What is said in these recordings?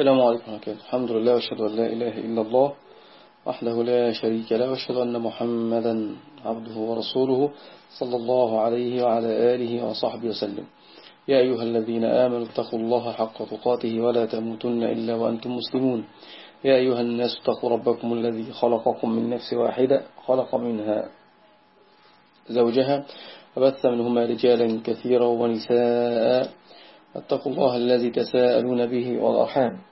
السلام عليكم ورحمة الله. الحمد لله وأشهد أن لا إله إلا الله وحده لا شريك له وأشهد أن محمدا عبده ورسوله صلى الله عليه وعلى آله وصحبه وسلم. يا أيها الذين آمنوا اتقوا الله حق تقاته ولا تموتن إلا وأنتم مسلمون. يا أيها الناس اتقوا ربكم الذي خلقكم من نفس واحدة خلق منها زوجها وبث منهما رجالا كثيرا ونساء. اتقوا الله الذي تساءلون به والأرحام.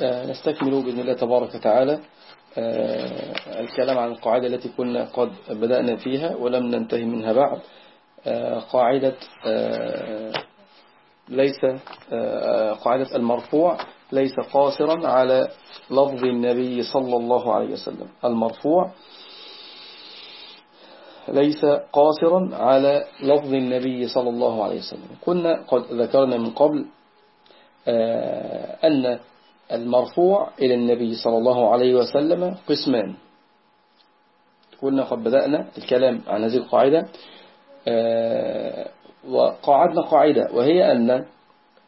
نستكمل بإذن الله تبارك وتعالى الكلام عن القاعدة التي كنا قد بدأنا فيها ولم ننتهي منها بعد. قاعدة ليس قاعدة المرفوع ليس قاصرا على لفظ النبي صلى الله عليه وسلم. المرفوع ليس قاصرا على لفظ النبي صلى الله عليه وسلم. كنا قد ذكرنا من قبل أن المرفوع إلى النبي صلى الله عليه وسلم قسمان. كنا قد بدأنا الكلام عن هذه القاعدة وقاعدنا قاعدة وهي أن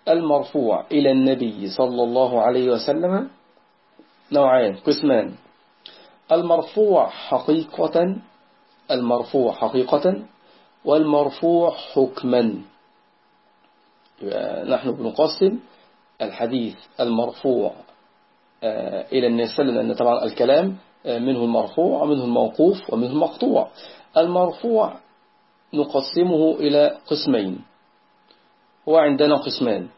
المرفوع إلى النبي صلى الله عليه وسلم نوعين قسمان. المرفوع حقيقة المرفوع حقيقة والمرفوع حكما. نحن بنقسم الحديث المرفوع إلى النبي صلى الله عليه وسلم أن طبعا الكلام منه المرفوع ومنه الموقوف ومنه المقطوع. المرفوع نقسمه إلى قسمين. هو عندنا قسمان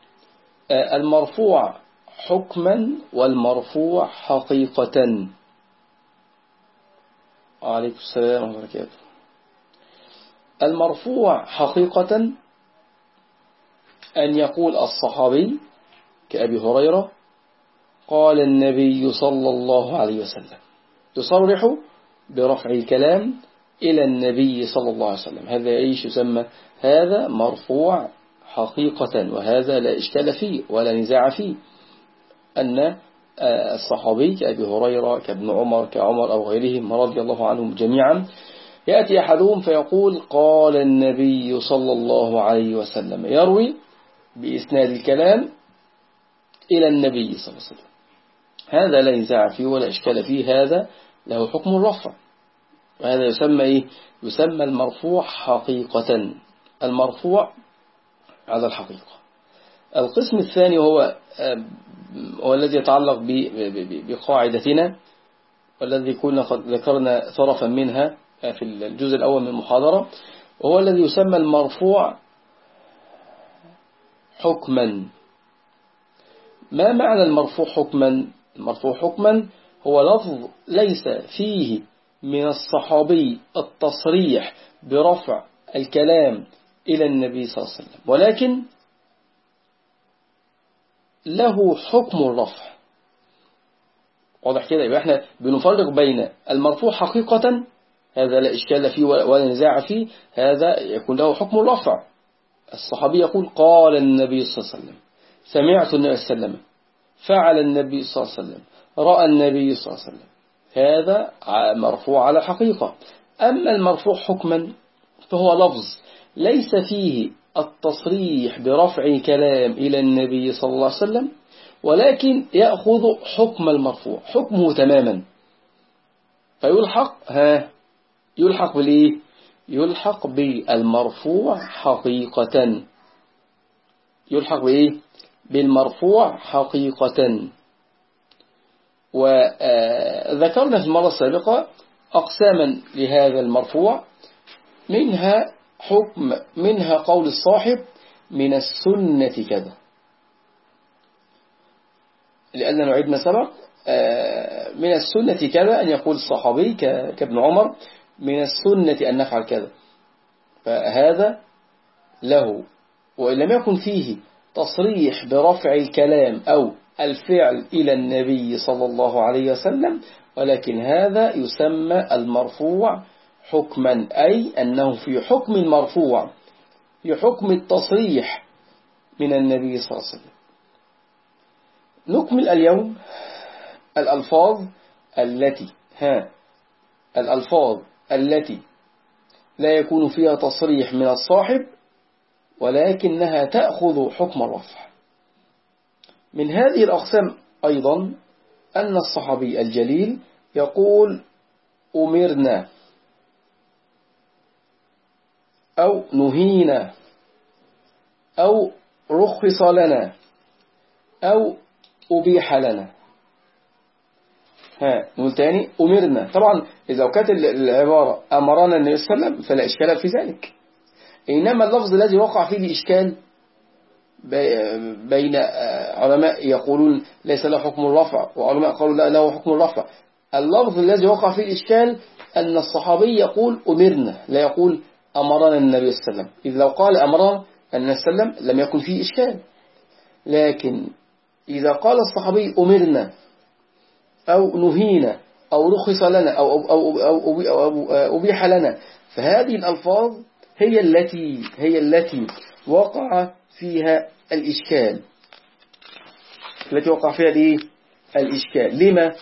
المرفوع حكما والمرفوع حقيقة. عليكم السلام ورحمة الله وبركاته. المرفوع حقيقة أن يقول الصحابي كأبي هريرة قال النبي صلى الله عليه وسلم. تصرح برفع الكلام إلى النبي صلى الله عليه وسلم. هذا إيش يسمى؟ هذا مرفوع حقيقة وهذا لا إشكال فيه ولا نزاع فيه. أن الصحابي كأبي هريرة كابن عمر كعمر أو غيرهم رضي الله عنهم جميعا يأتي أحدهم فيقول قال النبي صلى الله عليه وسلم. يروي بإسناد الكلام إلى النبي صلى الله عليه وسلم. هذا لا نزاع فيه ولا إشكال فيه هذا له حكم الرفع. وهذا يسمى إيه؟ يسمى المرفوع حقيقة. المرفوع على الحقيقة. القسم الثاني هو هو الذي يتعلق بقاعدتنا والذي كنا قد ذكرنا طرفا منها في الجزء الأول من المحاضرة. وهو الذي يسمى المرفوع حكما. ما معنى المرفوع حكما؟ المرفوع حكما هو لفظ ليس فيه من الصحابي التصريح برفع الكلام إلى النبي صلى الله عليه وسلم ولكن له حكم الرفع. واضح كده؟ يبقى إحنا بنفرق بين المرفوع حقيقة هذا لا إشكال فيه ولا نزاع فيه هذا يكون له حكم الرفع. الصحابي يقول قال النبي صلى الله عليه وسلم. سمعت النبي صلى الله عليه وسلم. فعل النبي صلى الله عليه وسلم. رأى النبي صلى الله عليه وسلم. هذا مرفوع على الحقيقة أما المرفوع حكما فهو لفظ ليس فيه التصريح برفع كلام إلى النبي صلى الله عليه وسلم ولكن يأخذ حكم المرفوع حكمه تماما. فيلحق ها يلحق بالإيه يلحق بالمرفوع حقيقة. يلحق بإيه بالمرفوع حقيقة. وذكرنا في المرة السابقة أقساما لهذا المرفوع منها حكم منها قول الصاحب من السنة كذا. لأن نعيد ما سبق من السنة كذا أن يقول الصحابي كابن عمر من السنة أن نفعل كذا. فهذا له وإن لم يكن فيه تصريح برفع الكلام أو الفعل إلى النبي صلى الله عليه وسلم ولكن هذا يسمى المرفوع حكما أي أنه في حكم المرفوع في حكم التصريح من النبي صلى الله عليه وسلم. نكمل اليوم الألفاظ التي ها الألفاظ التي لا يكون فيها تصريح من الصاحب ولكنها تأخذ حكم الرفع. من هذه الأقسام أيضا أن الصحابي الجليل يقول أمرنا أو نهينا أو رخص لنا أو أبيح لنا. ها نقول تاني أمرنا. طبعا إذا كانت العبارة أمرنا النبي صلى الله عليه وسلم فلا إشكال في ذلك. إنما اللفظ الذي وقع فيه الإشكال بين علماء يقولون ليس له حكم الرفع وعلماء قالوا لا له حكم الرفع. اللفظ الذي وقع فيه الإشكال أن الصحابي يقول أمرنا لا يقول أمرنا النبي صلى الله عليه وسلم. إذ لو قال أمرنا النبي صلى الله عليه وسلم لم يكن فيه إشكال. لكن إذا قال الصحابي أمرنا أو نهينا أو رخص لنا أو, أو, أو, أو أبيح لنا فهذه الألفاظ هي التي هي التي وقع فيها الإشكال التي وقع فيها الإيه؟ الإشكال لما؟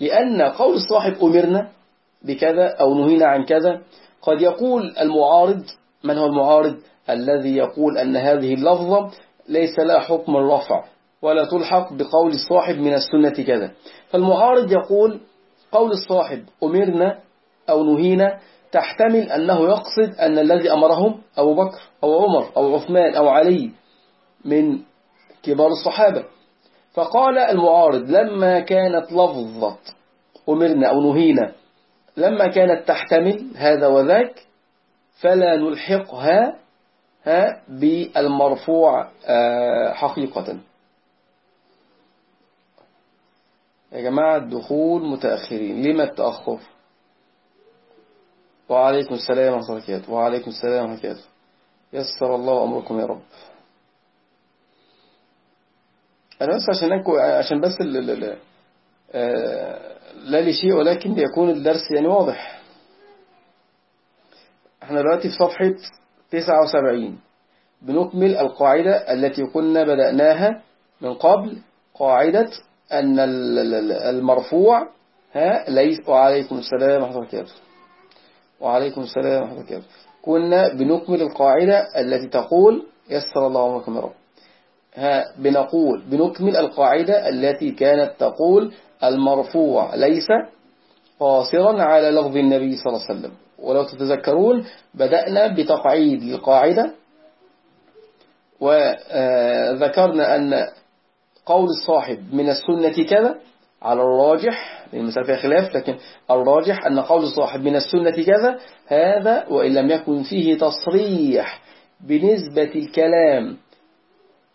لأن قول الصاحب أمرنا بكذا أو نهينا عن كذا قد يقول المعارض من هو المعارض الذي يقول أن هذه اللفظة ليس لها حكم الرفع ولا تلحق بقول الصاحب من السنة كذا فالمعارض يقول قول الصاحب أمرنا أو نهينا تحتمل أنه يقصد أن الذي أمرهم أبو بكر أو عمر أو عثمان أو علي من كبار الصحابة. فقال المعارض لما كانت لفظة أمرنا أو نهينا لما كانت تحتمل هذا وذاك فلا نلحقها بالمرفوع آه، حقيقة. يا جماعة الدخول متأخرين. لما التأخر؟ وعليكم السلام ورحمة الله وبركاته. وعليكم السلام ورحمة الله وبركاته. يسر الله أمركم يا رب. أنا بس عشان أنكو عشان بس ال ال آه، لا لشيء ولكن ليكون الدرس يعني واضح. إحنا دلوقتي في صفحة 79 بنكمل القاعدة التي كنا بدأناها من قبل. قاعدة أن المرفوع ها ليس وعليكم السلام ورحمة الله وبركاته. وعليكم السلام ورحمة الله وبركاته. كنا بنكمل القاعدة التي تقول يسر الله يا رب ها بنقول بنكمل القاعدة التي كانت تقول المرفوع ليس قاصرا على لفظ النبي صلى الله عليه وسلم. ولو تتذكرون بدأنا بتقعيد القاعدة. وذكرنا أن قول الصاحب من السنة كذا على الراجح المسألة فيها خلاف لكن الراجح أن قول الصاحب من السنة كذا هذا وإن لم يكن فيه تصريح بنسبة الكلام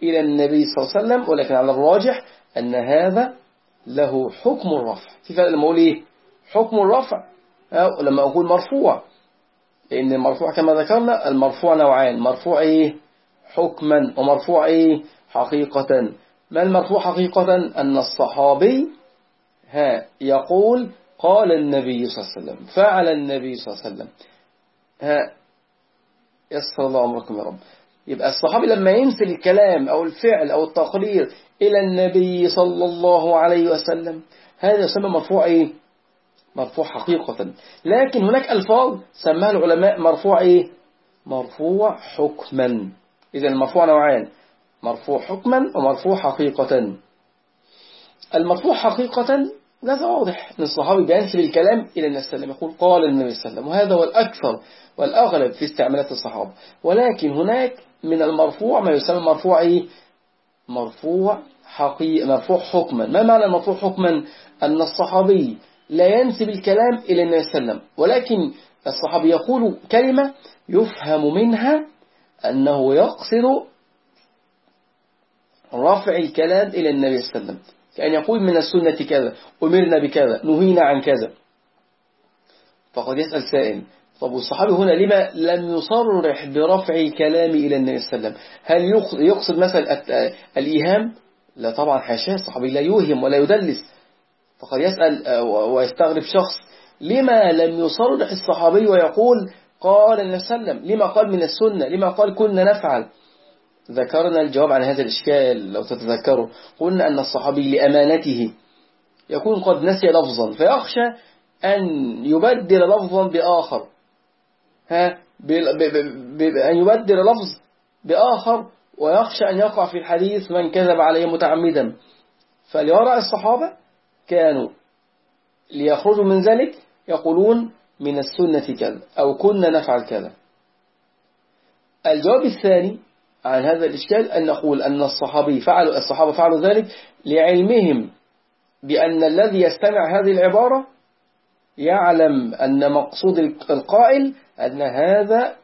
إلى النبي صلى الله عليه وسلم ولكن على الراجح أن هذا له حكم الرفع. في فرق لما أقول إيه؟ حكم الرفع أو لما أقول مرفوع. لأن المرفوع كما ذكرنا المرفوع نوعان مرفوع إيه؟ حكما ومرفوع إيه؟ حقيقة. ما المرفوع حقيقة؟ أن الصحابي ها يقول قال النبي صلى الله عليه وسلم فعل النبي صلى الله عليه وسلم. ها يسر الله أمركم يا رب. يبقى الصحابي لما ينسل الكلام أو الفعل أو التقرير إلى النبي صلى الله عليه وسلم هذا يسمى مرفوع إيه؟ مرفوع حقيقة. لكن هناك ألفاظ سماها العلماء مرفوع إيه؟ مرفوع حكما. إذا المرفوع نوعان مرفوع حكما ومرفوع حقيقة. المرفوع حقيقة هذا واضح أن الصحابي بينسب الكلام إلى النبي صلى الله عليه وسلم يقول قال النبي صلى الله عليه وسلم وهذا هو الأكثر والأغلب في استعمالات الصحابة. ولكن هناك من المرفوع ما يسمى مرفوع إيه؟ مرفوع حقيقة مرفوع حكما. ما معنى المرفوع حكما؟ أن الصحابي لا ينسب الكلام إلى النبي صلى الله عليه وسلم. ولكن الصحابي يقول كلمة يفهم منها أنه يقصد رفع الكلام إلى النبي صلى الله عليه وسلم. كأن يقول من السنة كذا أمرنا بكذا نهينا عن كذا. فقد يسأل سائل طب والصحابي هنا لما لم يصرح برفع الكلام إلى النبي صلى الله عليه وسلم هل يقصد مثلا الإيهام؟ لا طبعا حاشاه الصحابي لا يوهم ولا يدلس. فقد يسأل ويستغرب شخص لما لم يصرح الصحابي ويقول قال النبي صلى الله عليه وسلم لما قال من السنة لما قال كنا نفعل؟ ذكرنا الجواب عن هذا الإشكال لو تتذكروا. قلنا أن الصحابي لأمانته يكون قد نسي لفظا فيخشى أن يبدل لفظا بآخر. ها؟ أن يبدل لفظ بآخر ويخشى أن يقع في الحديث من كذب عليه متعمدا. فليرى الصحابة كانوا ليخرجوا من ذلك يقولون من السنة كذا أو كنا نفعل كذا. الجواب الثاني عن هذا الإشكال أن نقول أن الصحابي فعلوا الصحابة فعلوا ذلك لعلمهم بأن الذي يستمع هذه العبارة يعلم أن مقصود القائل أن هذا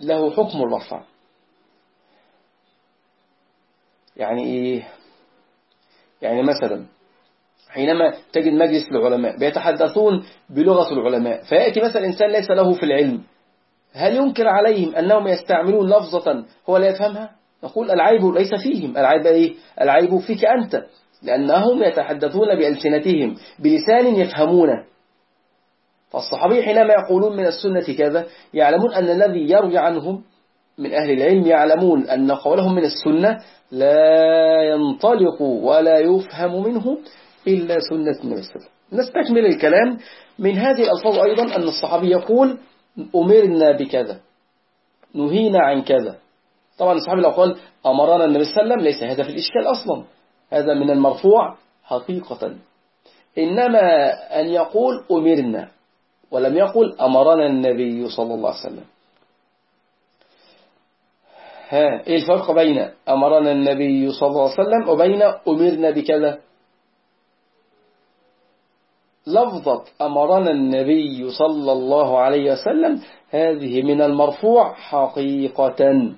له حكم الرفع. يعني إيه؟ يعني مثلا حينما تجد مجلس العلماء بيتحدثون بلغة العلماء فيأتي مثلا إنسان ليس له في العلم هل ينكر عليهم أنهم يستعملون لفظة هو لا يفهمها؟ نقول العيب ليس فيهم. العيب إيه؟ العيب فيك أنت. لأنهم يتحدثون بألسنتهم بلسان يفهمونه فالصحابي حينما يقولون من السنة كذا يعلمون أن الذي يروي عنهم من أهل العلم يعلمون أن قولهم من السنة لا ينطلق ولا يفهم منه إلا سنة عليه وسلم نستكمل الكلام. من هذه الألفاظ أيضا أن الصحابي يقول أمرنا بكذا. نهينا عن كذا. طبعا الصحابي لو قال أمرنا النبي صلى الله عليه وسلم ليس هذا في الإشكال أصلا. هذا من المرفوع حقيقة. إنما أن يقول أمرنا ولم يقل أمرنا النبي صلى الله عليه وسلم. ها إيه الفرق بين أمرنا النبي صلى الله عليه وسلم وبين أمرنا بكذا؟ لفظة أمرنا النبي صلى الله عليه وسلم هذه من المرفوع حقيقة.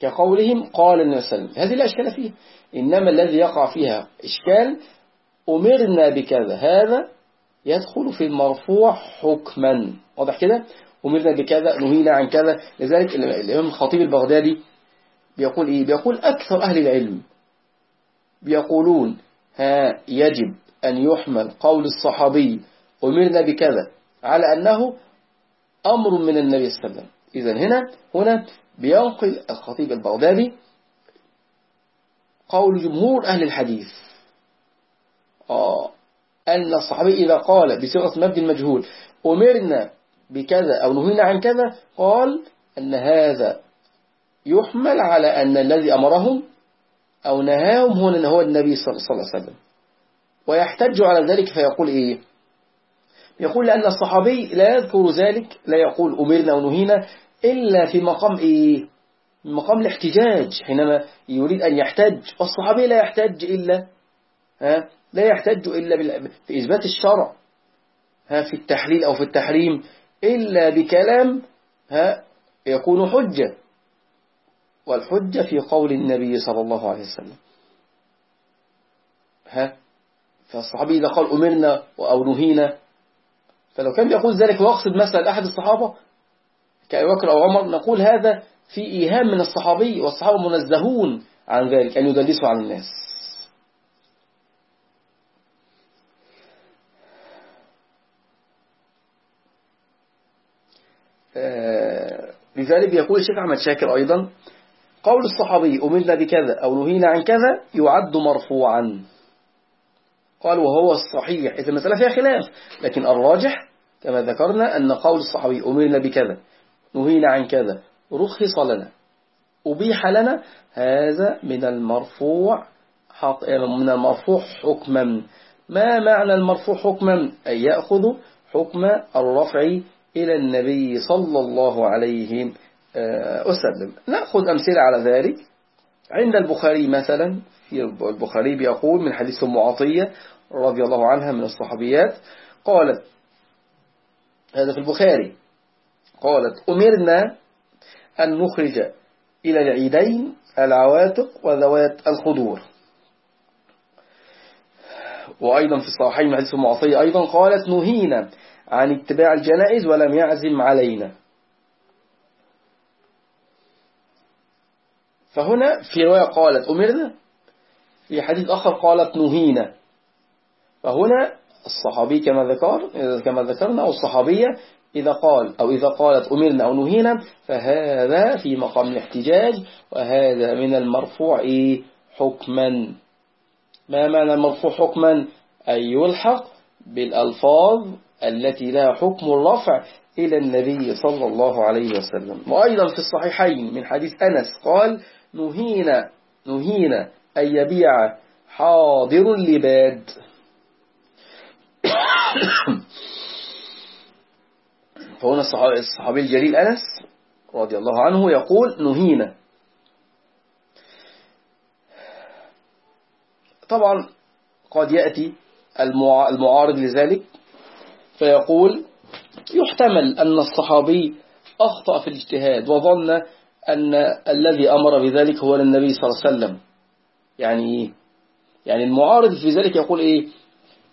كقولهم قال النبي صلى الله عليه وسلم هذه لا إشكال فيها إنما الذي يقع فيها إشكال أمرنا بكذا هذا يدخل في المرفوع حكما. واضح كده؟ أمرنا بكذا نهينا عن كذا لذلك الإمام الخطيب البغدادي بيقول إيه؟ بيقول أكثر أهل العلم بيقولون ها يجب أن يحمل قول الصحابي أمرنا بكذا على أنه أمر من النبي صلى الله عليه وسلم. إذا هنا هنا بينقل الخطيب البغدادي قول جمهور أهل الحديث. آه أن الصحابي إذا قال بصيغة مبدي المجهول أمرنا بكذا أو نهينا عن كذا قال أن هذا يحمل على أن الذي أمرهم أو نهاهم هنا هو النبي صلى الله عليه وسلم. ويحتج على ذلك فيقول إيه؟ يقول لأن الصحابي لا يذكر ذلك لا يقول أمرنا ونهينا إلا في مقام إيه؟ مقام الاحتجاج حينما يريد أن يحتج. والصحابي لا يحتج إلا ها؟ لا يحتج إلا في إثبات الشرع ها؟ في التحليل أو في التحريم إلا بكلام ها؟ يكون حجة. والحجة في قول النبي صلى الله عليه وسلم ها؟ فالصحابي إذا قال أمرنا أو نهينا فلو كان يقول ذلك ويقصد مثلا أحد الصحابة كأبي بكر أو عمر نقول هذا في إيهام من الصحابي والصحابة منزهون عن ذلك أن يدلسوا عن الناس. آه، لذلك يقول الشيخ أحمد شاكر أيضا قول الصحابي أمرنا بكذا أو نهينا عن كذا يعد مرفوعا. قال وهو الصحيح. إذا المسألة فيها خلاف لكن الراجح كما ذكرنا أن قول الصحابي أمرنا بكذا نهينا عن كذا رخص لنا أبيح لنا هذا من المرفوع من المرفوع حكما. ما معنى المرفوع حكما؟ أي يأخذ حكم الرفع إلى النبي صلى الله عليه آه، وسلم. نأخذ أمثلة على ذلك. عند البخاري مثلا البخاري بيقول من حديث معطية رضي الله عنها من الصحابيات قالت هذا في البخاري قالت أمرنا أن نخرج إلى العيدين العواتق وذوات الخدور وأيضا في الصحيحين من حديث المعطية أيضا قالت نهينا عن اتباع الجنائز ولم يعزم علينا. فهنا في رواية قالت أمرنا؟ في حديث آخر قالت نهينا. فهنا الصحابي كما ذكر كما ذكرنا أو الصحابية إذا قال أو إذا قالت أمرنا أو نهينا فهذا في مقام الاحتجاج وهذا من المرفوع حكما. ما معنى المرفوع حكما؟ أي يلحق بالألفاظ التي لها حكم الرفع إلى النبي صلى الله عليه وسلم. وأيضا في الصحيحين من حديث أنس قال نهينا نهينا أن يبيع حاضر لباد. فهنا الصحابي الجليل أنس رضي الله عنه يقول نهينا طبعا قد يأتي المعارض لذلك فيقول يحتمل أن الصحابي أخطأ في الاجتهاد وظن أن الذي أمر بذلك هو النبي صلى الله عليه وسلم يعني؟ يعني المعارض في ذلك يقول إيه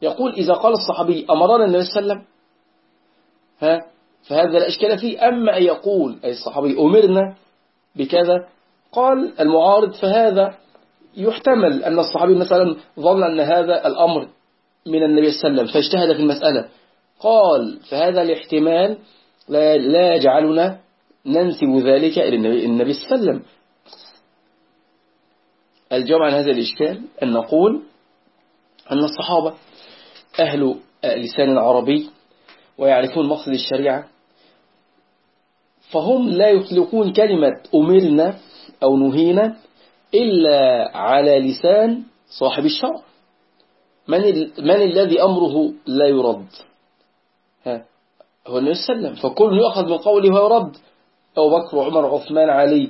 يقول إذا قال الصحابي أمرنا النبي صلى الله عليه وسلم ها فهذا لا إشكال فيه. أما أن يقول أي الصحابي أمرنا بكذا قال المعارض فهذا يحتمل أن الصحابي مثلا ظن أن هذا الأمر من النبي صلى الله عليه وسلم فاجتهد في المسألة. قال فهذا الاحتمال لا, لا يجعلنا ننسب ذلك إلى النبي صلى الله عليه وسلم. الجواب عن هذا الإشكال أن نقول أن الصحابة أهل لسان عربي ويعرفون مقصد الشريعة فهم لا يطلقون كلمة أمرنا أو نهينا إلا على لسان صاحب الشرع. من, من الذي أمره لا يرد؟ ها هو النبي صلى الله عليه وسلم. فكل يأخذ من قوله ويرد أو بكر وعمر وعثمان علي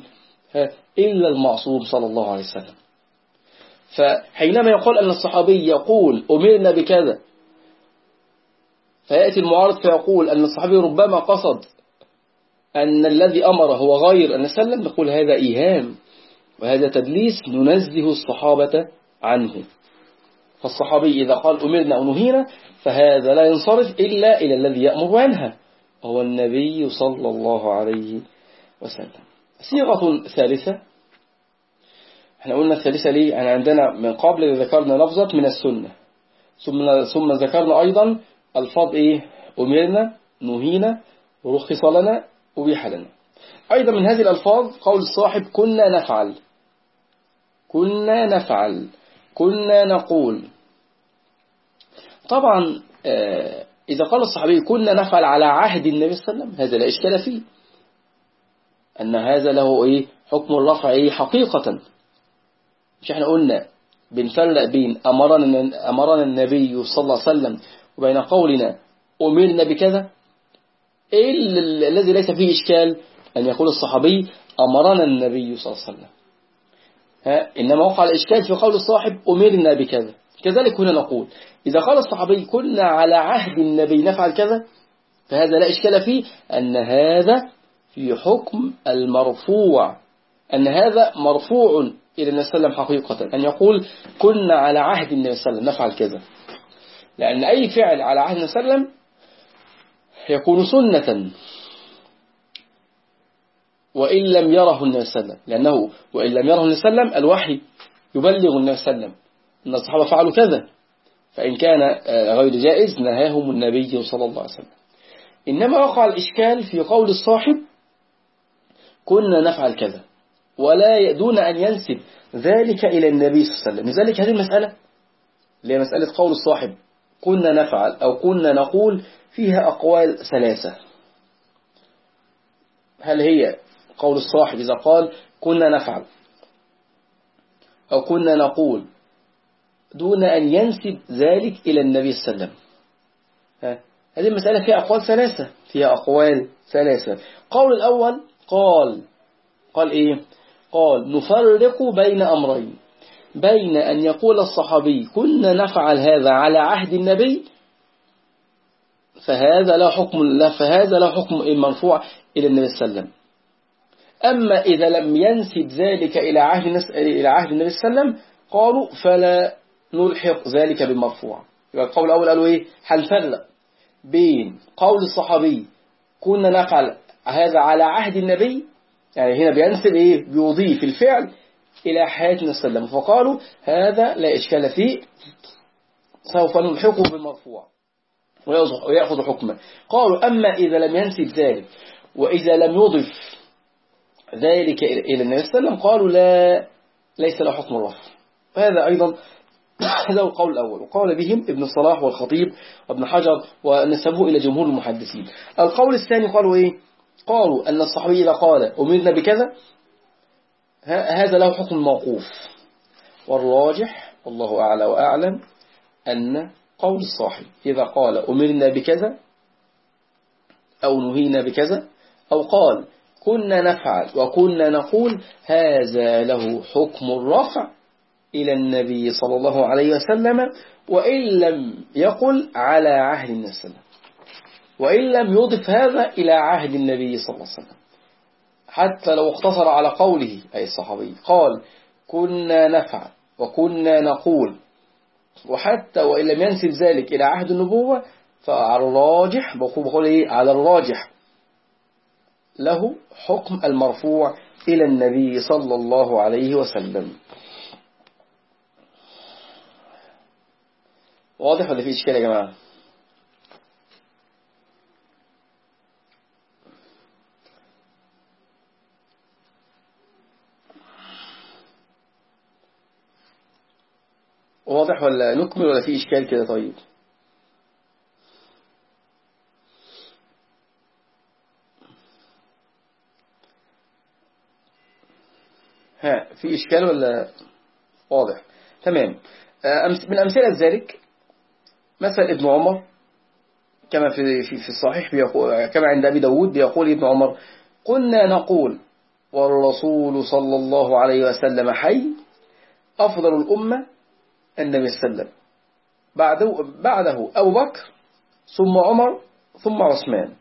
ها إلا المعصوم صلى الله عليه وسلم. فحينما يقول أن الصحابي يقول أمرنا بكذا فيأتي المعارض فيقول أن الصحابي ربما قصد أن الذي أمر هو غير أن سلم نقول هذا إيهام وهذا تدليس ننزه الصحابة عنه. فالصحابي إذا قال أمرنا أو نهينا فهذا لا ينصرف إلا إلى الذي يأمر عنها هو النبي صلى الله عليه وسلم. صيغة ثالثة. إحنا قلنا الثالثة ليه؟ يعني عندنا من قبل ذكرنا لفظة من السنة ثم ثم ذكرنا أيضا الفاظ إيه؟ أمرنا نهينا رخص لنا أبيح لنا أيضا من هذه الألفاظ قول الصاحب كنا نفعل. كنا نفعل. كنا نقول. طبعا آه، إذا قال الصحابي كنا نفعل على عهد النبي صلى الله عليه وسلم هذا لا إشكال فيه. أن هذا له إيه؟ حكم الرفع إيه؟ حقيقة. مش إحنا قلنا بنفرق بين أمرنا, أمرنا النبي صلى الله عليه وسلم وبين قولنا أمرنا بكذا إيه الذي ليس فيه إشكال أن يقول الصحابي أمرنا النبي صلى الله عليه وسلم. ها إنما وقع الإشكال في قول الصاحب أمرنا بكذا. كذلك هنا نقول إذا قال الصحابي كنا على عهد النبي نفعل كذا فهذا لا إشكال فيه أن هذا في حكم المرفوع أن هذا مرفوع إلى النبي صلى الله عليه وسلم حقيقة. أن يقول كنا على عهد النبي صلى الله عليه وسلم نفعل كذا. لأن أي فعل على عهد وسلم يكون سنة. وإن لم يره النبي صلى الله عليه وسلم لأنه وإن لم يره النبي صلى الله عليه وسلم الوحي يبلغ النبي صلى الله عليه وسلم أن الصحابة فعلوا كذا. فإن كان آه، غير جائز نهاهم النبي صلى الله عليه وسلم. إنما وقع الإشكال في قول الصاحب كنا نفعل كذا ولا دون أن ينسب ذلك إلى النبي صلى الله عليه وسلم. لذلك هذه المسألة؟ اللي هي مسألة قول الصاحب. كنا نفعل أو كنا نقول فيها أقوال ثلاثة. هل هي قول الصاحب إذا قال كنا نفعل أو كنا نقول دون أن ينسب ذلك إلى النبي صلى الله عليه وسلم؟ هذه المسألة فيها أقوال ثلاثة. فيها أقوال ثلاثة. قول الأول قال. قال إيه؟ قال نفرق بين أمرين. بين أن يقول الصحابي كنا نفعل هذا على عهد النبي؟ فهذا لا حكم لا فهذا لا حكم المرفوع إلى النبي صلى الله عليه وسلم. أما إذا لم ينسب ذلك إلى عهد إلى عهد النبي صلى الله عليه وسلم قالوا فلا نلحق ذلك بالمرفوع يبقى القول الأول قالوا إيه؟ هنفرق بين قول الصحابي كنا نفعل هذا على عهد النبي؟ يعني هنا بينسب إيه؟ بيضيف الفعل إلى عليه وسلم. فقالوا هذا لا إشكال فيه. سوف نلحقه بالمرفوع. ويأخذ حكمه قالوا أما إذا لم ينسب ذلك وإذا لم يضف ذلك إلى النبي صلى الله عليه وسلم قالوا لا ليس له حكم الرفع هذا أيضا هذا هو القول الأول. وقال بهم ابن الصلاح والخطيب وابن حجر ونسبوه إلى جمهور المحدثين. القول الثاني قالوا إيه؟ قالوا أن الصحابي إذا قال أمرنا بكذا هذا له حكم موقوف. والراجح والله أعلى وأعلم أن قول الصاحب إذا قال أمرنا بكذا أو نهينا بكذا أو قال كنا نفعل وكنا نقول هذا له حكم الرفع إلى النبي صلى الله عليه وسلم وإن لم يقل على عهد النبي صلى الله عليه وسلم. وإن لم يضف هذا إلى عهد النبي صلى الله عليه وسلم. حتى لو اقتصر على قوله أي الصحابي قال كنا نفعل وكنا نقول. وحتى وإن لم ينسب ذلك إلى عهد النبوة فعلى الراجح بقول إيه على الراجح. له حكم المرفوع إلى النبي صلى الله عليه وسلم. واضح ولا في إشكال يا جماعة؟ واضح ولا نكمل ولا في إشكال كده طيب؟ ها في إشكال ولا واضح؟ تمام. آه، من أمثلة ذلك مثل ابن عمر كما في في في الصحيح بيقول كما عند أبي داود بيقول ابن عمر قلنا نقول والرسول صلى الله عليه وسلم حي أفضل الأمة النبي صلى الله عليه وسلم. بعده, بعده أبو بكر ثم عمر ثم عثمان.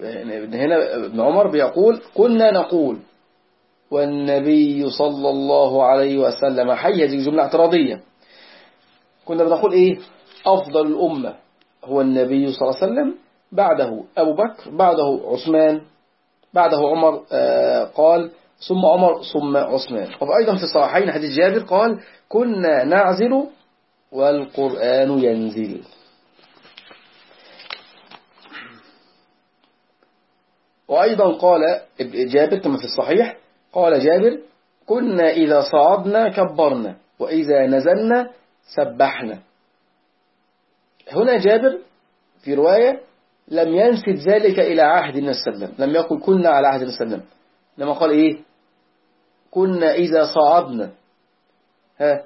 يعني هنا ابن عمر بيقول كنا نقول والنبي صلى الله عليه وسلم حي هذه جملة اعتراضية. كنا بنقول إيه؟ أفضل الأمة هو النبي صلى الله عليه وسلم بعده أبو بكر بعده عثمان بعده عمر آه قال ثم عمر ثم عثمان. وأيضا في الصحيحين حديث جابر قال كنا نعزل والقرآن ينزل. وأيضا قال جابر كما في الصحيح قال جابر كنا إذا صعدنا كبرنا وإذا نزلنا سبحنا. هنا جابر في رواية لم ينسب ذلك إلى عهد النبي صلى الله عليه وسلم لم يقل كنا على عهد النبي صلى الله عليه وسلم. لما قال إيه؟ كنا إذا صعدنا. ها؟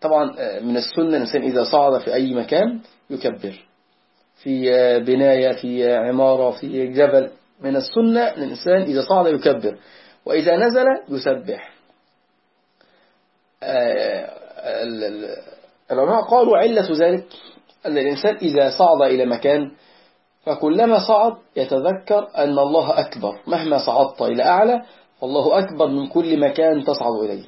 طبعا آه، من السنة الإنسان إذا صعد في أي مكان يكبر. في آه، بناية في آه، عمارة في جبل. من السنة الإنسان إذا صعد يكبر. وإذا نزل يسبح. العلماء قالوا علة ذلك. أن الإنسان إذا صعد إلى مكان فكلما صعد يتذكر أن الله أكبر. مهما صعدت إلى أعلى فالله أكبر من كل مكان تصعد إليه.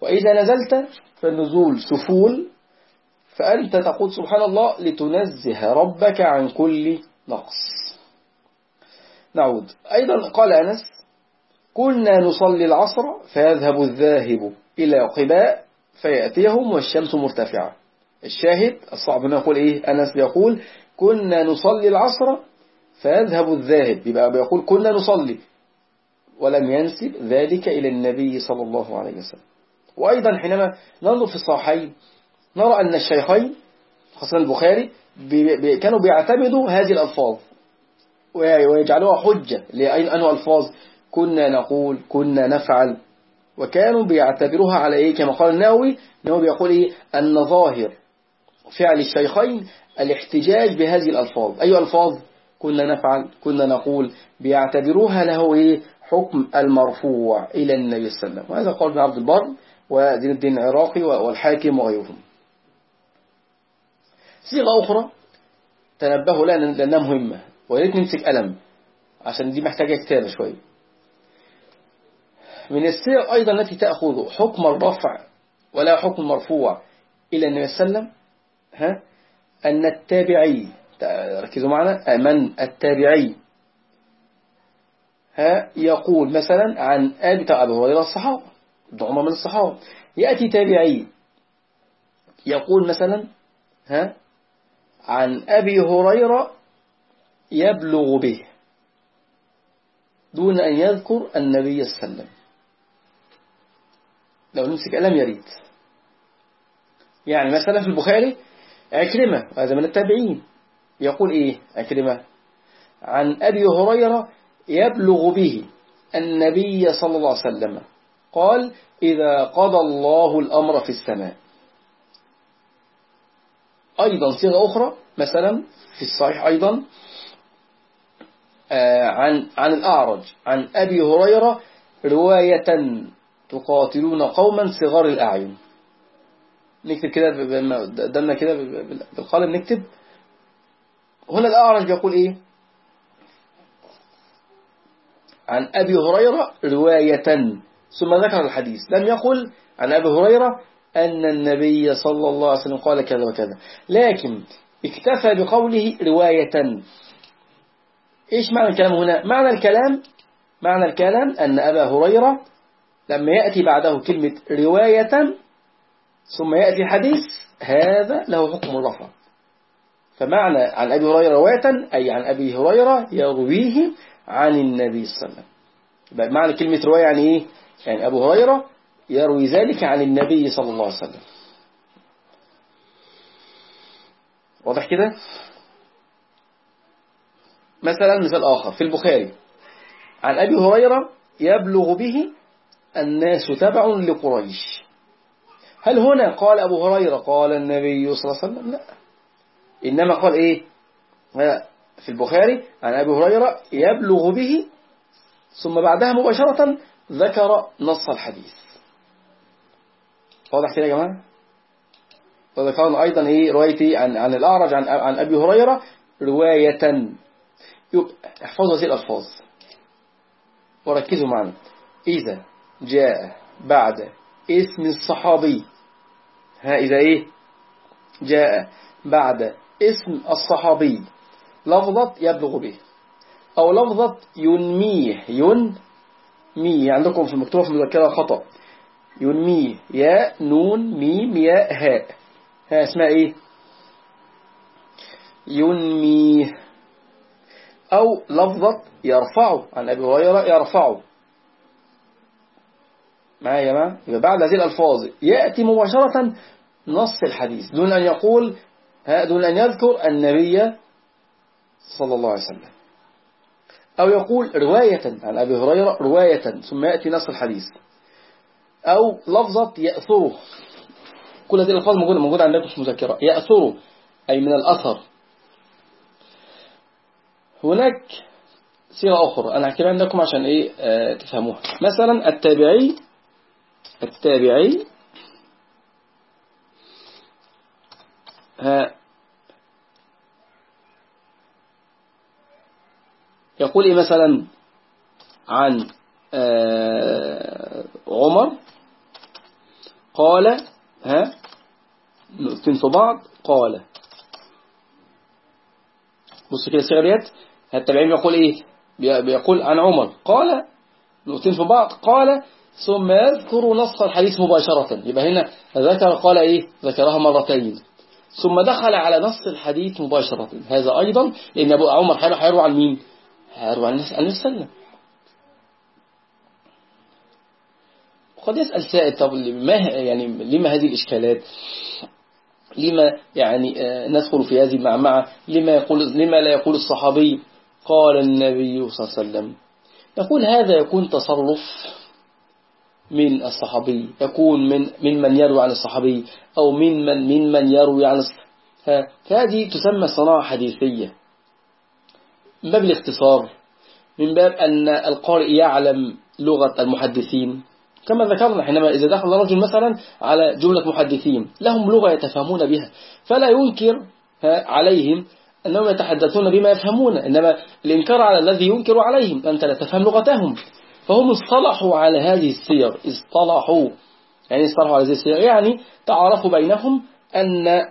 وإذا نزلت فالنزول سفول فأنت تقول سبحان الله لتنزه ربك عن كل نقص. نعود. أيضا قال أنس كنا نصلي العصر فيذهب الذاهب إلى قباء فيأتيهم والشمس مرتفعة. الشاهد الصعب أن يقول إيه؟ أنس يقول كنا نصلي العصر فيذهب الذاهب. يبقى بيقول كنا نصلي. ولم ينسب ذلك إلى النبي صلى الله عليه وسلم. وأيضا حينما ننظر في الصحيحين نرى أن الشيخين خاصة البخاري كانوا بيعتمدوا هذه الألفاظ. ويجعلوها حجة. لأين أنه ألفاظ؟ كنا نقول كنا نفعل. وكانوا بيعتبروها على إيه؟ كما قال النووي أنه بيقول إيه؟ أن ظاهر. فعل الشيخين الاحتجاج بهذه الألفاظ. أي ألفاظ كنا نفعل كنا نقول بيعتبروها له إيه؟ حكم المرفوع إلى النبي صلى الله عليه وسلم. وهذا قول ابن عبد البر ودين الدين العراقي والحاكم وغيرهم. صيغة أخرى تنبهوا لها لأنها مهمة ويريد نمسك ألم عشان دي محتاجة كتابة شوية من الصيغ أيضا التي تأخذ حكم الرفع ولا حكم مرفوع إلى النبي صلى الله عليه وسلم ها؟ أن التابعي ركزوا معنا من التابعي. ها؟ يقول مثلا عن أبي أبي هريرة الصحابة ابن عمر من الصحابة. يأتي تابعي. يقول مثلا ها؟ عن أبي هريرة يبلغ به دون أن يذكر النبي صلى الله عليه وسلم. لو نمسك ألم يريد يعني مثلا في البخاري عكرمة هذا من التابعين. يقول إيه عكرمة عن أبي هريرة يبلغ به النبي صلى الله عليه وسلم. قال إذا قضى الله الأمر في السماء. أيضا صيغة أخرى مثلا في الصحيح أيضا آه، عن عن الأعرج. عن أبي هريرة رواية تقاتلون قوما صغار الأعين. نكتب كده قدامنا كده بالقلم نكتب. هنا الأعرج يقول إيه؟ عن أبي هريرة رواية. ثم ذكر الحديث. لم يقل عن أبي هريرة أن النبي صلى الله عليه وسلم قال كذا وكذا. لكن اكتفى بقوله رواية. إيش معنى الكلام هنا؟ معنى الكلام معنى الكلام أن أبا هريرة لما يأتي بعده كلمة رواية ثم يأتي حديث هذا له حكم الرفع فمعنى عن أبي هريرة رواية أي عن أبي هريرة يرويه عن النبي صلى الله عليه وسلم. معنى كلمة رواية يعني إيه؟ يعني أبو هريرة يروي ذلك عن النبي صلى الله عليه وسلم. واضح كده؟ مثلا مثال آخر في البخاري. عن أبي هريرة يبلغ به الناس تبع لقريش. هل هنا قال أبو هريرة قال النبي صلى الله عليه وسلم؟ لا. إنما قال إيه؟ في البخاري عن أبي هريرة يبلغ به ثم بعدها مباشرة ذكر نص الحديث. واضح كده يا جماعة؟ وذكرنا أيضا إيه؟ روايتي عن عن الأعرج عن عن أبي هريرة رواية. احفظوا هذه الألفاظ. وركزوا معنا. إذا جاء بعد اسم الصحابي ها إذا إيه؟ جاء بعد اسم الصحابي. لفظة يبلغ به. أو لفظة ينميه. ينميه. عندكم في المكتوبة في المذكرة خطأ. ينميه. يا نون ميم يا هاء ها اسمها إيه؟ ينميه. أو لفظة يرفعه. عن أبي هريرة يرفعه. معايا يا جماعة؟ يبقى بعد هذه الألفاظ يأتي مباشرة نص الحديث دون أن يقول دون أن يذكر النبي صلى الله عليه وسلم. أو يقول رواية عن أبي هريرة رواية ثم يأتي نص الحديث. أو لفظة يأثره كل هذه الألفاظ موجودة موجودة عندكم في مذكرة يأثره أي من الأثر. هناك صيغة أخرى. أنا هحكيها عندكم عشان إيه؟ آه تفهموها. مثلا التابعي التابعي. يقول إيه مثلا عن آه عمر؟ قال ها في بعض. قال. بص كده ديت. التابعين بيقول إيه؟ بيقول عن عمر. قال نقطتين في بعض. قال ثم يذكر نص الحديث مباشرة. يبقى هنا ذكر قال إيه؟ ذكرها مرتين. ثم دخل على نص الحديث مباشرة. هذا أيضا لأن أبو عمر هيروي عن مين؟ هيروي عن النبي صلى الله عليه وسلم. قد يسأل سائل طب ما يعني لما هذه الإشكالات؟ لما يعني آه، ندخل في هذه المعمعة؟ لما, يقول لما لا يقول الصحابي؟ قال النبي صلى الله عليه وسلم. يقول هذا يكون تصرف من الصحابي يكون من من من يروي عن الصحابي أو من من من من يروي عن فهذه تسمى صناعة حديثية. من باب الاختصار من باب أن القارئ يعلم لغة المحدثين. كما ذكرنا حينما إذا دخل رجل مثلا على جملة محدثين لهم لغة يتفهمون بها. فلا ينكر عليهم أنهم يتحدثون بما يفهمون إنما الإنكار على الذي ينكر عليهم أنت لا تفهم لغتهم. فهم اصطلحوا على هذه السير. اصطلحوا. يعني اصطلحوا على هذه السير. يعني تعرفوا بينهم أن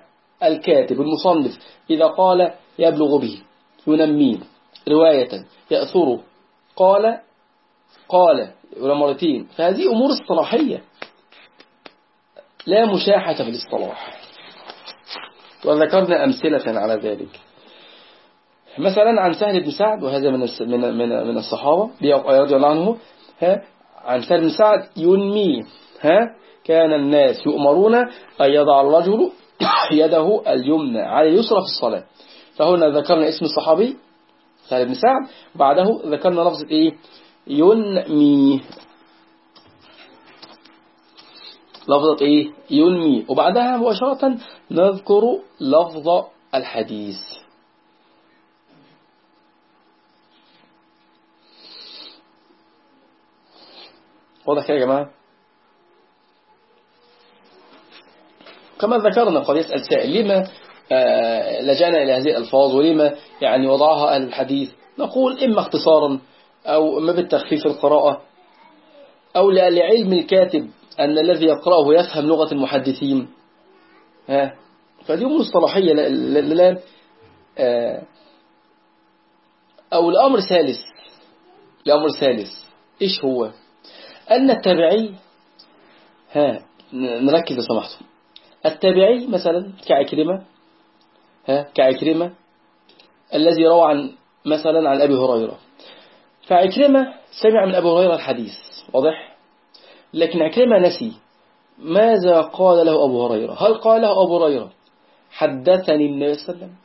الكاتب المصنف إذا قال يبلغ به ينميه رواية يأثره قال قال مرتين فهذه أمور اصطلاحية. لا مشاحة في الاصطلاح. وذكرنا أمثلة على ذلك. مثلا عن سهل بن سعد وهذا من من من من الصحابة رضي الله عنه ها عن سهل بن سعد ينمي ها كان الناس يؤمرون أن يضع الرجل يده اليمنى على اليسرى في الصلاة. فهنا ذكرنا اسم الصحابي سهل بن سعد بعده ذكرنا لفظة إيه؟ ينمي. لفظة إيه؟ ينمي. وبعدها مباشرة نذكر لفظ الحديث. واضح يا جماعة؟ كما ذكرنا قد يسأل سائل لما آه، لجأنا إلى هذه الألفاظ ولما يعني وضعها أهل الحديث نقول إما اختصارا أو ما بالتخفيف القراءة أو لعلم الكاتب أن الذي يقرأه يفهم لغة المحدثين. ها؟ فدي أمور اصطلاحية لا آه، أو الأمر ثالث الأمر ثالث إيش هو؟ أن التابعي ها نركز لو سمحتم. التابعي مثلا كعكرمة ها كعكرمة الذي روى عن مثلا عن أبي هريرة. فعكرمة سمع من أبي هريرة الحديث واضح؟ لكن عكرمة نسي ماذا قال له أبو هريرة؟ هل قال له أبو هريرة حدثني النبي صلى الله عليه وسلم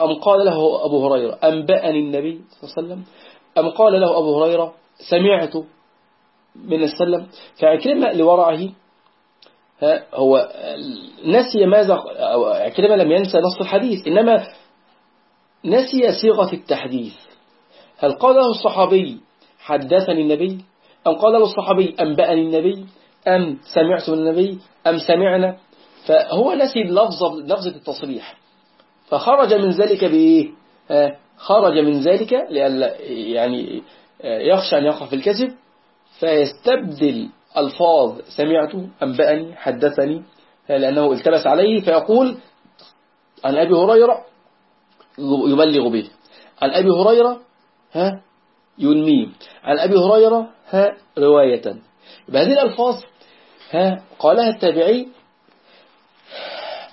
أم قال له أبو هريرة أنبأني النبي صلى الله عليه وسلم أم قال له أبو هريرة سمعت من السلم فعكرمة لورعه هو نسي ماذا عكرمة لم ينسى نص الحديث إنما نسي صيغة التحديث. هل قال له الصحابي حدثني النبي؟ أم قال له الصحابي أنبأني النبي؟ أم سمعت من النبي؟ أم سمعنا؟ فهو نسي لفظة, لفظة التصريح. فخرج من ذلك بإيه؟ خرج من ذلك لأن يعني يخشى أن يقع في الكذب. فيستبدل ألفاظ سمعته أنبأني حدثني لأنه التبس عليه فيقول عن أبي هريرة يبلغ به. عن أبي هريرة ها ينميه. عن أبي هريرة ها رواية. بهذه الألفاظ ها قالها التابعي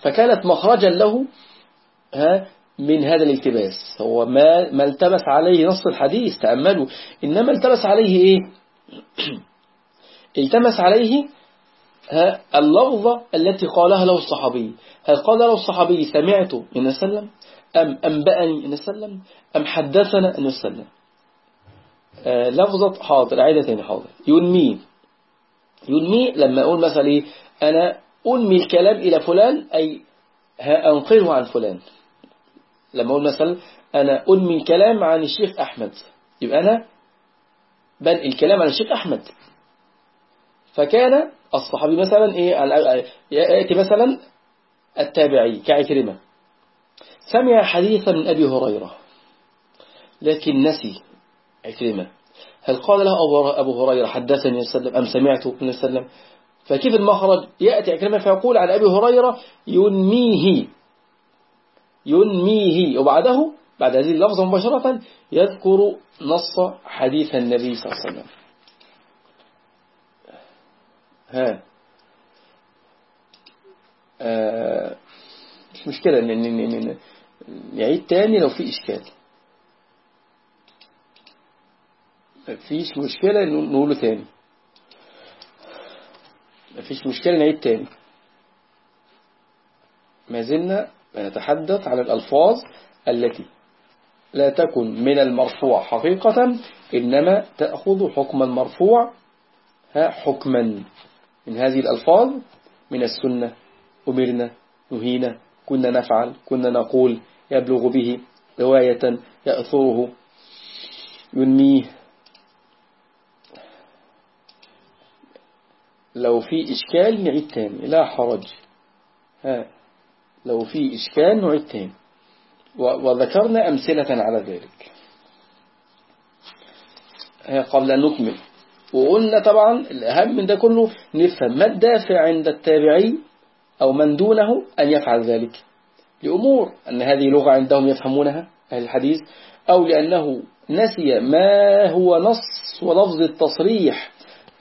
فكانت مخرجا له ها من هذا الالتباس. هو ما, ما التبس عليه نص الحديث تأملوا. إنما التبس عليه إيه؟ التمس عليه اللفظة التي قالها له الصحابي. هل قال له الصحابي سمعت من سلم أم أنبأني من سلم أم حدثنا أن سلم آه، لفظة حاضر عيدة ثاني حاضر. ينمي. ينمي لما أقول مثلا إيه؟ أنا أنمي الكلام إلى فلان أي أنقله عن فلان. لما أقول مثلا أنا أنمي الكلام عن الشيخ أحمد يبقى أنا بل الكلام عن الشيخ أحمد. فكان الصحابي مثلا إيه يأتي مثلا التابعي كعكرمة. سمع حديثا من أبي هريرة لكن نسي عكرمة. هل قال له أبو هريرة حدثني وسلم أم سمعته من وسلم؟ فكيف المخرج يأتي عكرمة فيقول عن أبي هريرة ينميه ينميه وبعده بعد هذه اللفظة مباشرة يذكر نص حديث النبي صلى الله عليه وسلم. ها. آه مش مشكلة نعيد تاني لو في إشكال. مفيش مشكلة نقوله تاني. مفيش مشكلة نعيد تاني. ما زلنا نتحدث عن الألفاظ التي لا تكن من المرفوع حقيقة إنما تأخذ حكم المرفوع حكما. من هذه الألفاظ من السنة أمرنا نهينا كنا نفعل كنا نقول يبلغ به رواية يأثره ينميه. لو في إشكال نعيد تاني لا حرج. ها لو في إشكال نعيد تاني. وذكرنا أمثلة على ذلك. قبل أن نكمل. وقلنا طبعا الأهم من ده كله نفهم ما الدافع عند التابعي أو من دونه أن يفعل ذلك. لأمور أن هذه لغة عندهم يفهمونها أهل الحديث أو لأنه نسي ما هو نص ولفظ التصريح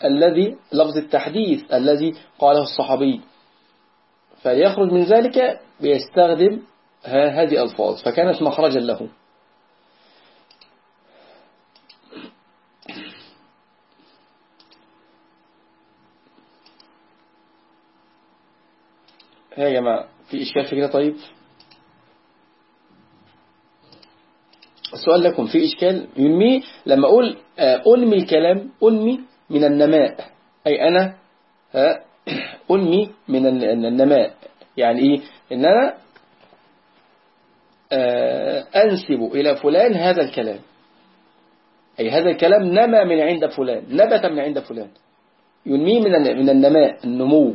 الذي لفظ التحديث الذي قاله الصحابي. فليخرج من ذلك بيستخدم هذه الألفاظ فكانت مخرجا له. يا جماعة في إشكال في كده؟ طيب. السؤال لكم في إشكال؟ ينمي لما أقول آه، أنمي الكلام أنمي من النماء. أي أنا أنمي من النماء. يعني إيه؟ إن أنا أنسب إلى فلان هذا الكلام. أي هذا الكلام نما من عند فلان نبت من عند فلان. ينمي من من النماء النمو.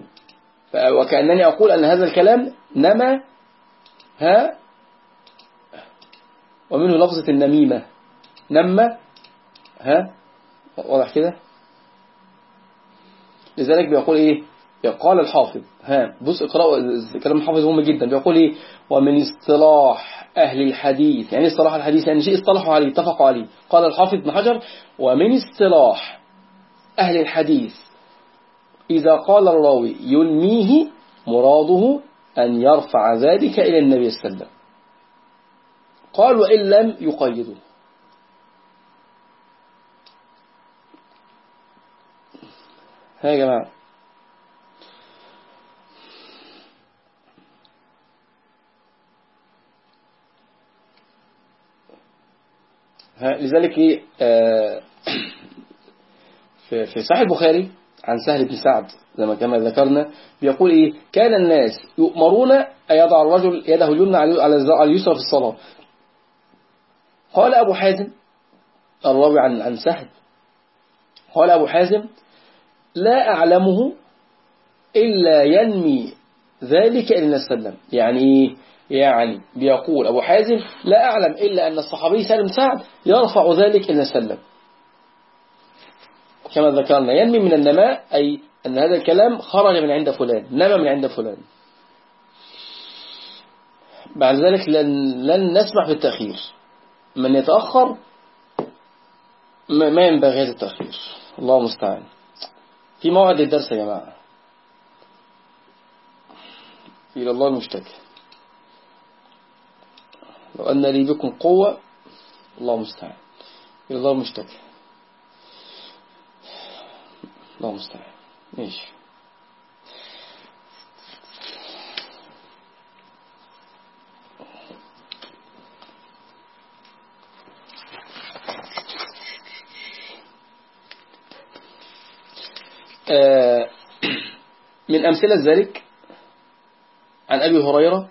وكأنني أقول أن هذا الكلام نما ها ومنه لفظة النميمة. نمى ها واضح كده؟ لذلك بيقول إيه؟ قال الحافظ ها بص اقرأوا كلام الحافظ مهم جدا. بيقول إيه؟ ومن اصطلاح أهل الحديث يعني اصطلاح الحديث؟ يعني شيء اصطلحوا عليه اتفقوا عليه. قال الحافظ بن حجر ومن اصطلاح أهل الحديث إذا قال الراوي ينميه مراده أن يرفع ذلك إلى النبي صلى الله عليه وسلم. قال وإن لم يقيده. ها يا جماعة. لذلك آه، في صحيح البخاري عن سهل بن سعد زي ما كما ذكرنا بيقول إيه؟ كان الناس يؤمرون أن يضع الرجل يده اليمنى على اليسرى في الصلاة. قال أبو حازم الراوي عن عن سهل قال أبو حازم لا أعلمه إلا ينمي ذلك إلى السلام يعني إيه يعني بيقول أبو حازم لا أعلم إلا أن الصحابي سالم سعد يرفع ذلك إلى السلام كما ذكرنا ينمي من النماء أي أن هذا الكلام خرج من عند فلان نمى من عند فلان. بعد ذلك لن, لن نسمح بالتأخير. من يتأخر ما ينبغي هذا التأخير. الله مستعان في موعد الدرس يا جماعة. إلى الله المشتكى. لو أن لي بكم قوة الله مستعان. الله المشتكى الله مستعان. ماشي. آه، من أمثلة ذلك عن أبي هريرة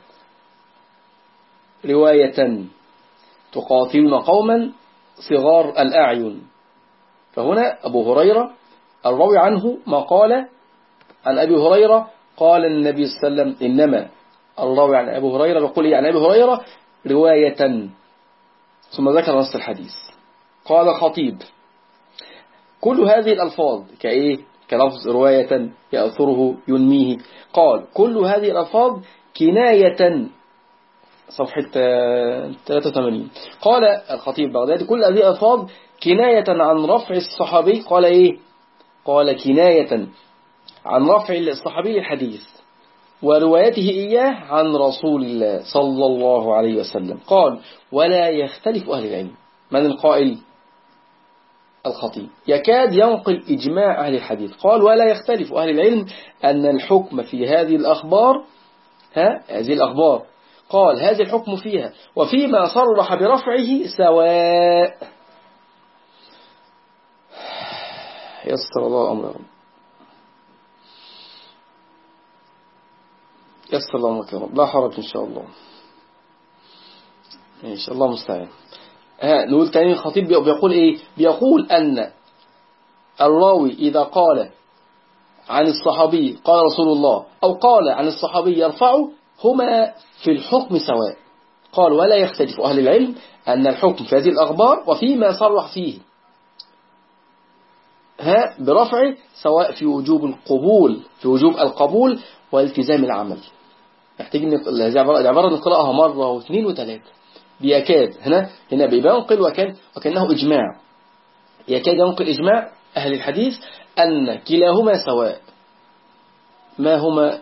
رواية تقاتلون قوما صغار الأعين. فهنا أبو هريرة الروي عنه ما قال عن أبي هريرة قال النبي صلى الله عليه وسلم إنما الروي عن أبي هريرة يقول عن أبي هريرة رواية ثم ذكر نص الحديث. قال خطيب كل هذه الألفاظ كإيه؟ كلفظ رواية يأثره ينميه. قال كل هذه الألفاظ كناية صفحة 83 قال الخطيب بغدادي كل هذه الألفاظ كناية عن رفع الصحابي. قال إيه؟ قال كناية عن رفع الصحابي الحديث وروايته إياه عن رسول الله صلى الله عليه وسلم. قال ولا يختلف أهل العلم. من القائل؟ الخطيب. يكاد ينقل إجماع أهل الحديث. قال ولا يختلف أهل العلم أن الحكم في هذه الأخبار ها هذه الأخبار قال هذا الحكم فيها. وفيما صرح برفعه سواء. يسر الله أمره. يسر الله أمرك لا حرج إن شاء الله. إن شاء الله مستعان ها نقول تاني الخطيب بيقول إيه؟ بيقول أن الراوي إذا قال عن الصحابي قال رسول الله أو قال عن الصحابي يرفعه هما في الحكم سواء. قال ولا يختلف أهل العلم أن الحكم في هذه الأخبار وفيما صرح فيه. ها برفعه سواء في وجوب القبول في وجوب القبول والتزام العمل. محتاجين نقل هذه عبارة عبارة نقرأها مرة واثنين وثلاثة. بيكاد هنا هنا بينقل وكان وكأنه إجماع. يكاد ينقل إجماع أهل الحديث أن كلاهما سواء. ما هما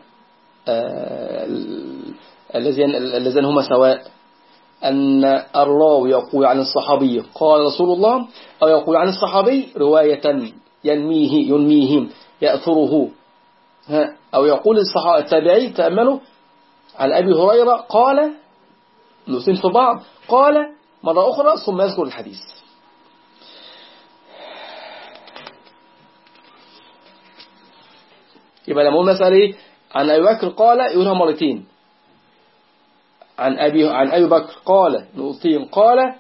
آه، الذين هما سواء أن الراوي يقول عن الصحابي قال رسول الله أو يقول عن الصحابي رواية ينميه ينميه يأثره. أو يقول التابعي تأملوا عن أبي هريرة قال نسين في بعض قال مرة أخرى ثم يذكر الحديث. يبقى لما أقول مسألة إيه؟ عن أبي بكر قال يقولها مرتين عن أبي عن أبي بكر قال نقطتين قال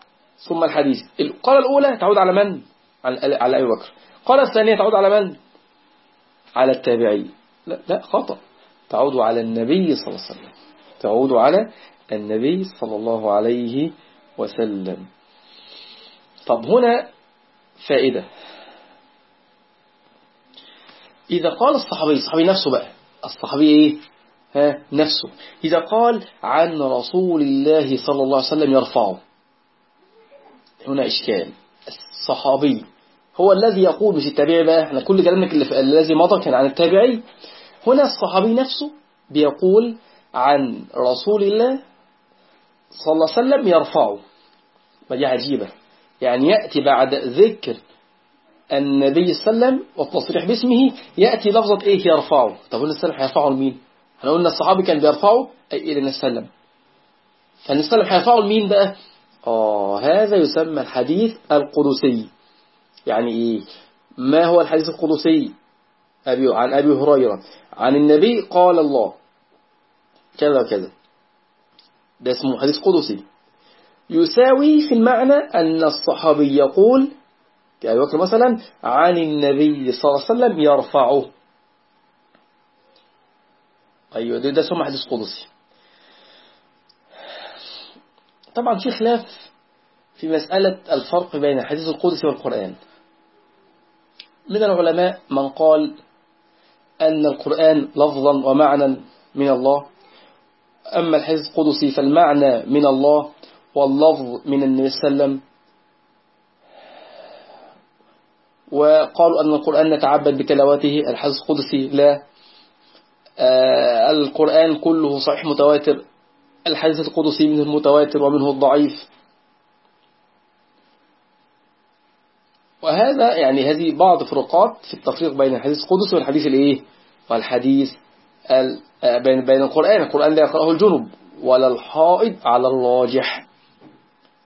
ثم الحديث. القال الأولى تعود على من؟ على أبي بكر. قال الثانية تعود على من؟ على التابعي. لا لا خطأ. تعود على النبي صلى الله عليه وسلم. تعود على النبي صلى الله عليه وسلم. طب هنا فائدة. إذا قال الصحابي الصحابي نفسه بقى الصحابي إيه ها نفسه. إذا قال عن رسول الله صلى الله عليه وسلم يرفعه. هنا إشكال. الصحابي هو الذي يقول مش التابعي بقى إحنا كل كلامك اللي الذي مضى كان عن التابعي. هنا الصحابي نفسه بيقول عن رسول الله صلى الله عليه وسلم يرفعه. ودي عجيبة. يعني يأتي بعد ذكر النبي صلى الله عليه وسلم والتصريح باسمه يأتي لفظة إيه؟ يرفعه. طب النبي صلى الله عليه وسلم هيرفعه لمين؟ إحنا قلنا الصحابي كان بيرفعه أي إلى النبي صلى الله عليه وسلم. فالنبي صلى الله عليه وسلم هيرفعه لمين بقى؟ آه هذا يسمى الحديث القدسي. يعني إيه؟ ما هو الحديث القدسي؟ أبي عن أبي هريرة. عن النبي قال الله. كذا وكذا. ده اسمه حديث قدسي. يساوي في المعنى أن الصحابي يقول كأبي بكر مثلا عن النبي صلى الله عليه وسلم يرفعه. أيوة ده, ده اسمه حديث قدسي طبعا في خلاف في مسألة الفرق بين الحديث القدسي والقرآن. من العلماء من قال أن القرآن لفظا ومعنى من الله. أما الحديث القدسي فالمعنى من الله واللفظ من النبي صلى الله عليه وسلم وقالوا أن القرآن نتعبد بتلاوته الحديث القدسي. لا. آه القرآن كله صحيح متواتر. الحديث القدسي منه المتواتر ومنه الضعيف. وهذا يعني هذه بعض فروقات في التفريق بين الحديث القدسي والحديث الإيه؟ والحديث آه، بين بين القرآن. القرآن لا يقرأه الجنب ولا الحائض على الراجح.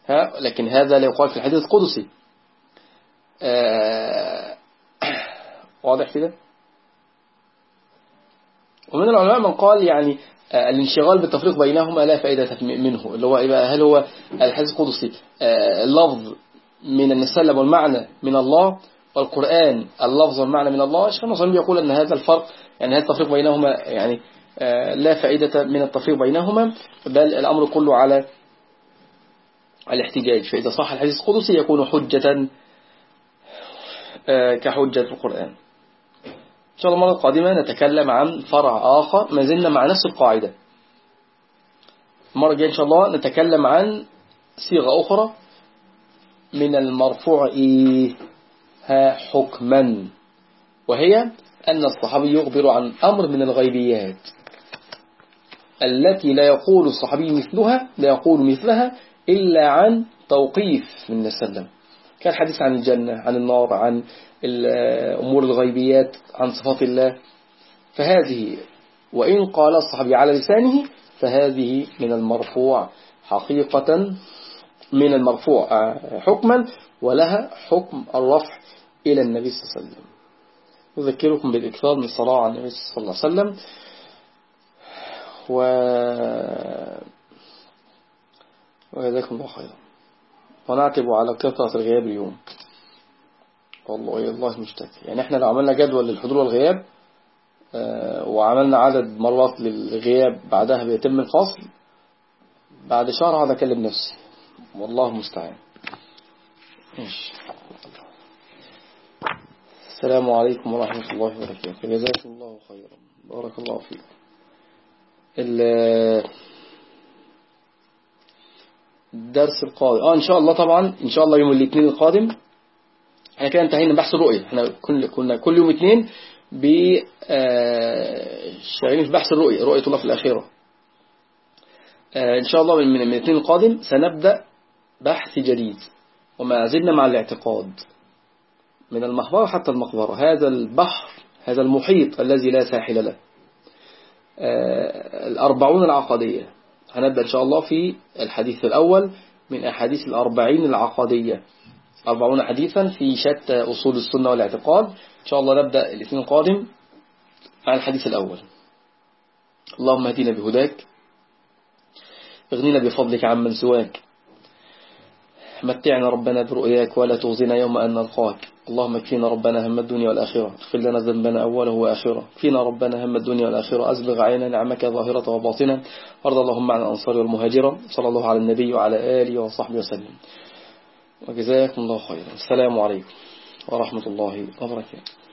ها؟ لكن هذا لا يقال في الحديث القدسي. آه، واضح كده؟ ومن العلماء من قال يعني آه، الانشغال بالتفريق بينهما لا فائدة منه اللي هو هل هو الحديث القدسي اللفظ من النسلم والمعنى من الله والقرآن اللفظ والمعنى من الله الشيخ النصري يقول أن هذا الفرق يعني هذا التفريق بينهما يعني آه، لا فائدة من التفريق بينهما بل الأمر كله على الاحتجاج فإذا صح الحديث القدسي يكون حجة آه، كحجة القرآن. إن شاء الله المرة القادمة نتكلم عن فرع آخر ما زلنا مع نفس القاعدة. المرة الجاية إن شاء الله نتكلم عن صيغة أخرى. من المرفوع إيه حكما وهي أن الصحابي يخبر عن أمر من الغيبيات. التي لا يقول الصحابي مثلها لا يقول مثلها إلا عن توقيف من السلم كالحديث عن الجنة عن النار عن أمور الغيبيات عن صفات الله. فهذه وإن قال الصحابي على لسانه فهذه من المرفوع حقيقة من المرفوع حكما ولها حكم الرفع إلى النبي صلى الله عليه وسلم. أذكركم بالإكثار من الصلاة على النبي صلى الله عليه وسلم. و وجزاكم الله خيرا. ونعتب على كثرة الغياب اليوم. والله الله مشتكي. يعني إحنا لو عملنا جدول للحضور والغياب آه، وعملنا عدد مرات للغياب بعدها بيتم الفصل بعد شهر هذا أكلم نفسي. والله مستعان. ماشي. السلام عليكم ورحمة الله وبركاته. جزاكم الله خيرا. بارك الله فيكم. الدرس القادم آه إن شاء الله طبعا إن شاء الله يوم الاثنين القادم. إحنا كده انتهينا من بحث الرؤية. إحنا كل كنا كل يوم اثنين ب آه، شغالين في بحث الرؤية رؤية الله في الآخرة آه، إن شاء الله من الاثنين القادم سنبدأ بحث جديد. وما زلنا مع الاعتقاد. من المخبرة حتى المقبرة. هذا البحر هذا المحيط الذي لا ساحل له. آه، الأربعون العقدية. هنبدأ إن شاء الله في الحديث الأول من أحاديث الأربعين العقدية. أربعون حديثا في شتى أصول السنة والاعتقاد. إن شاء الله نبدأ الاثنين القادم مع الحديث الأول. اللهم اهدنا بهداك اغنينا بفضلك عمن سواك. متعنا ربنا برؤياك ولا تغزنا يوم أن نلقاك. اللهم اكفينا ربنا هم الدنيا والآخرة. اغفر لنا ذنبنا أوله وآخرة. فينا ربنا هم الدنيا والآخرة. أزبغ علينا نعمك ظاهرة وباطنة. وارض اللهم عن الأنصار والمهاجرة. صلى الله على النبي وعلى آله وصحبه وسلم. وجزاكم الله خيرا. السلام عليكم ورحمة الله وبركاته.